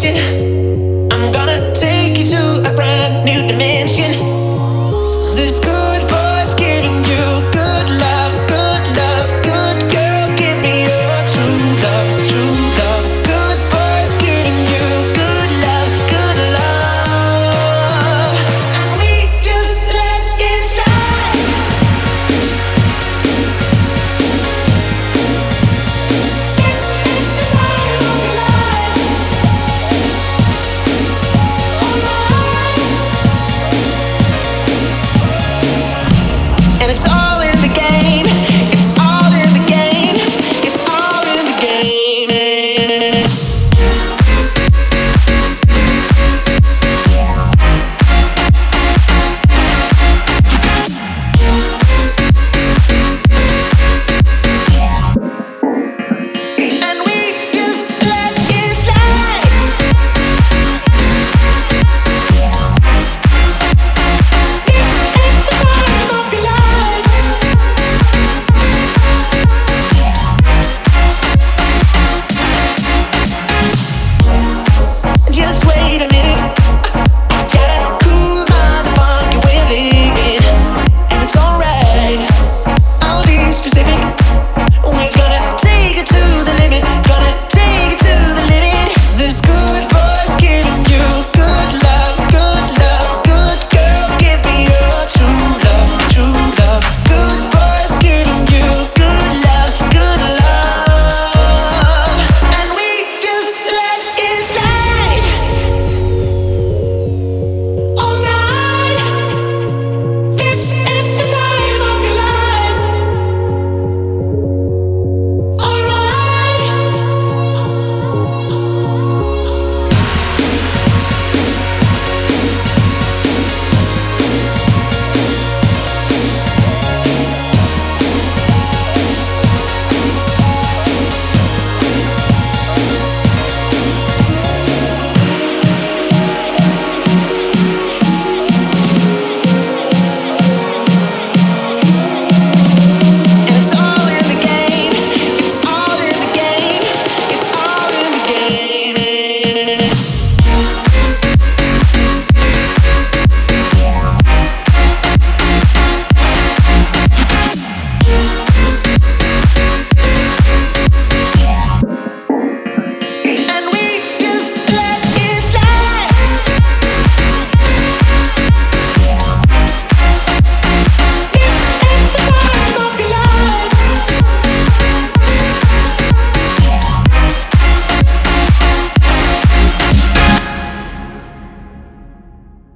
vision. I'm gonna take you to a brand new dimension. This good boy's giving you.